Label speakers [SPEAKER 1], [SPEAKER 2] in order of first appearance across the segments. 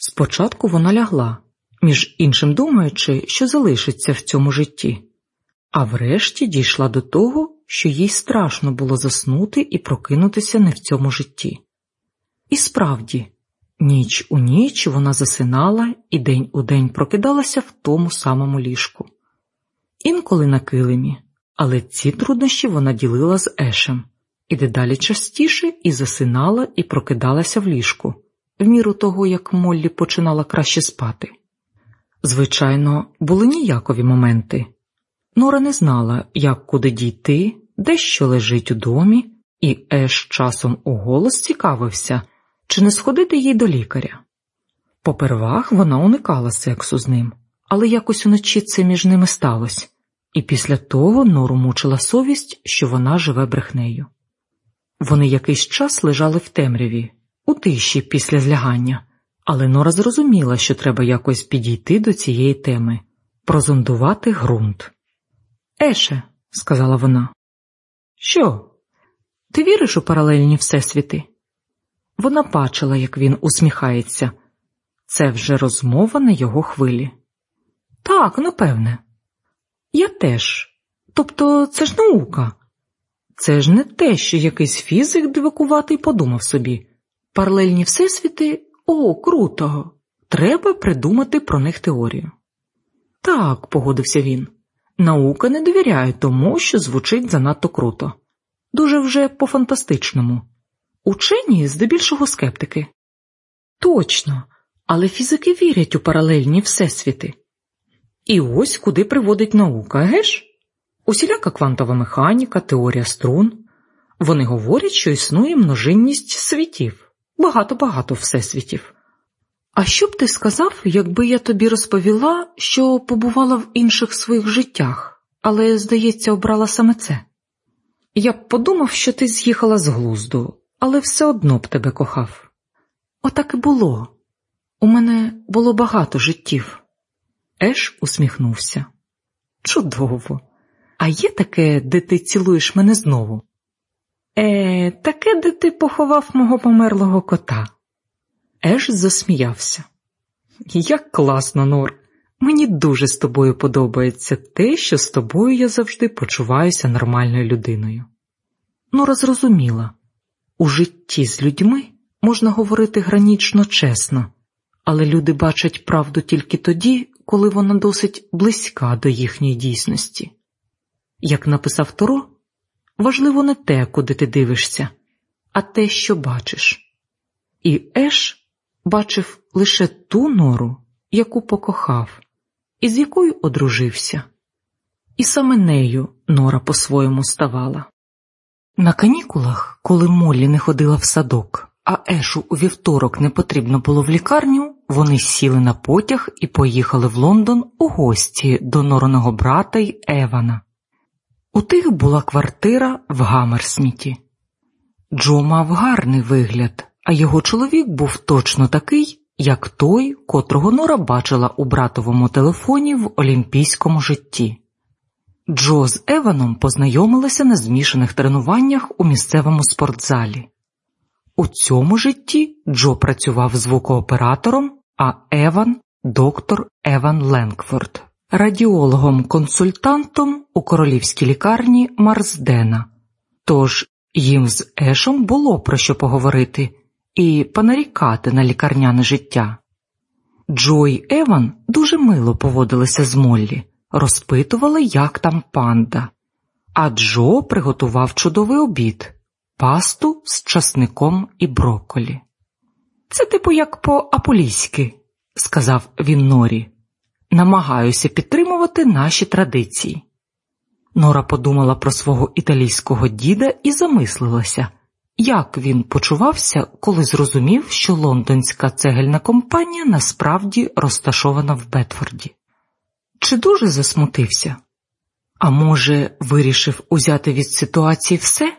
[SPEAKER 1] Спочатку вона лягла, між іншим думаючи, що залишиться в цьому житті, а врешті дійшла до того, що їй страшно було заснути і прокинутися не в цьому житті. І справді, ніч у ніч вона засинала і день у день прокидалася в тому самому ліжку. Інколи на килимі, але ці труднощі вона ділила з Ешем і дедалі частіше і засинала і прокидалася в ліжку, в міру того, як Моллі починала краще спати. Звичайно, були ніякові моменти. Нора не знала, як куди дійти, де що лежить у домі, і Еш часом у голос цікавився, чи не сходити їй до лікаря. Попервах вона уникала сексу з ним, але якось уночі це між ними сталося, і після того Нору мучила совість, що вона живе брехнею. Вони якийсь час лежали в темряві, у тиші після злягання, але Нора зрозуміла, що треба якось підійти до цієї теми, прозондувати ґрунт. Еше, сказала вона, що? Ти віриш у паралельні всесвіти? Вона бачила, як він усміхається. Це вже розмова на його хвилі. Так, напевне. Я теж. Тобто це ж наука. Це ж не те, що якийсь фізик дивакуватий подумав собі. Паралельні всесвіти о, круто! Треба придумати про них теорію. Так, погодився він. Наука не довіряє тому, що звучить занадто круто, дуже вже по фантастичному. Учені здебільшого скептики. Точно, але фізики вірять у паралельні всесвіти. І ось куди приводить наука, геш? Усіляка квантова механіка, теорія струн. Вони говорять, що існує множинність світів, багато-багато всесвітів. А що б ти сказав, якби я тобі розповіла, що побувала в інших своїх життях, але, здається, обрала саме це? Я б подумав, що ти з'їхала з глузду, але все одно б тебе кохав. Отак і було. У мене було багато життів. Еш усміхнувся. Чудово. А є таке, де ти цілуєш мене знову? Е, таке, де ти поховав мого померлого кота. Еш засміявся. Як класно, Нор. Мені дуже з тобою подобається те, що з тобою я завжди почуваюся нормальною людиною. Нора зрозуміла у житті з людьми можна говорити гранічно чесно, але люди бачать правду тільки тоді, коли вона досить близька до їхньої дійсності. Як написав Торо, важливо не те, куди ти дивишся, а те, що бачиш. І Еш бачив лише ту нору, яку покохав, і з якою одружився, і саме нею Нора по-своєму ставала. На канікулах, коли Моллі не ходила в садок, а Ешу у вівторок не потрібно було в лікарню, вони сіли на потяг і поїхали в Лондон у гості до нороного брата й Евана. У тих була квартира в Гамерсміті. Джо мав гарний вигляд, а його чоловік був точно такий, як той, котрого Нора бачила у братовому телефоні в олімпійському житті. Джо з Еваном познайомилися на змішаних тренуваннях у місцевому спортзалі. У цьому житті Джо працював звукооператором, а Еван доктор Еван Ленкфорд, радіологом-консультантом у королівській лікарні Марсдена. Тож їм з Ешом було про що поговорити і понарікати на лікарняне життя. Джо і Еван дуже мило поводилися з Моллі, розпитували, як там панда, а Джо приготував чудовий обід пасту з часником і брокколі. Це типу як по аполійськи, сказав він Норі. Намагаюся підтримувати наші традиції. Нора подумала про свого італійського діда і замислилася, як він почувався, коли зрозумів, що лондонська цегельна компанія насправді розташована в Бетфорді. Чи дуже засмутився? А може, вирішив узяти від ситуації все?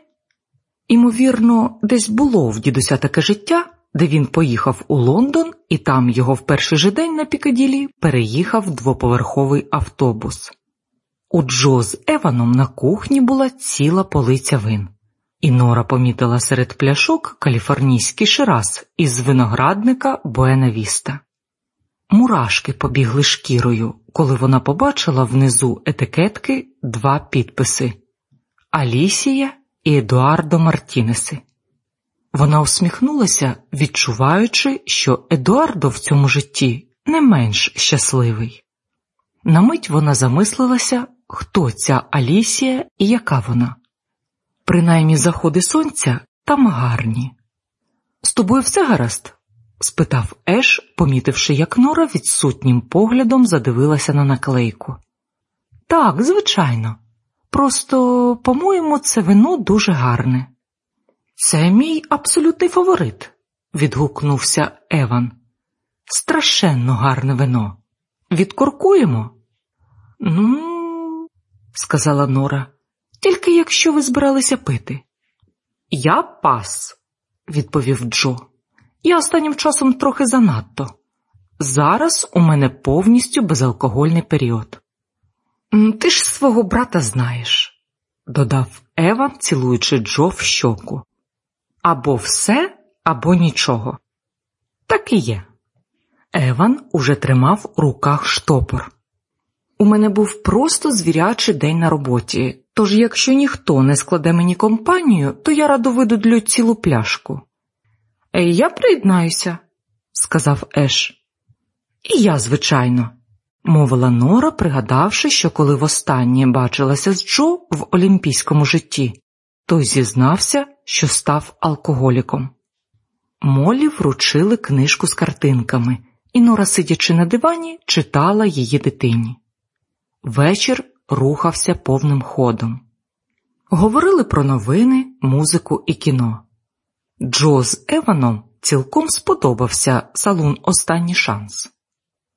[SPEAKER 1] Імовірно, десь було в дідуся таке життя, де він поїхав у Лондон, і там його в перший же день на Пікаділі переїхав двоповерховий автобус. У Джо з Еваном на кухні була ціла полиця вин, і Нора помітила серед пляшок каліфорнійський шираз із виноградника Буена Віста. Мурашки побігли шкірою, коли вона побачила внизу етикетки два підписи Алісія і Едуардо Мартінеси. Вона усміхнулася, відчуваючи, що Едуардо в цьому житті не менш щасливий. На мить вона замислилася, хто ця Алісія і яка вона. Принаймні заходи сонця там гарні. З тобою все гаразд? спитав Еш, помітивши, як Нора відсутнім поглядом задивилася на наклейку. Так, звичайно. Просто, по-моєму, це вино дуже гарне. Це мій абсолютний фаворит, відгукнувся Еван. Страшенно гарне вино. Відкуркуємо? Ну, сказала Нора, тільки якщо ви збиралися пити. Я пас, відповів Джо. Я останнім часом трохи занадто. Зараз у мене повністю безалкогольний період. Ти ж свого брата знаєш, додав Еван, цілуючи Джо в щоку. Або все, або нічого. Так і є. Еван уже тримав у руках штопор. У мене був просто звірячий день на роботі, тож якщо ніхто не складе мені компанію, то я радо видудлю цілу пляшку. Ей, я приєднаюся, сказав Еш. І я, звичайно, мовила Нора, пригадавши, що коли востаннє бачилася з Джо в олімпійському житті, той зізнався, що став алкоголіком. Молі вручили книжку з картинками, і Нора, сидячи на дивані, читала її дитині. Вечір рухався повним ходом. Говорили про новини, музику і кіно. Джо з Еваном цілком сподобався салон Останній шанс.